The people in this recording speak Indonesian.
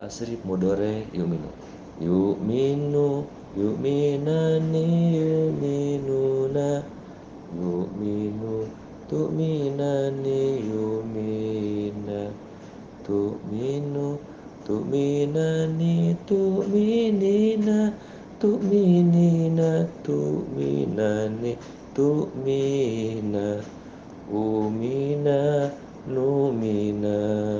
asri modore yu'minu. Yu'minu, yu'minani, yu'minuna. Yu'minu, tu'minani, yu'mina. Tu'minu, tu'minani, tu'minina. Tu'minina, tu'minani, tu'mina. Umina, numina.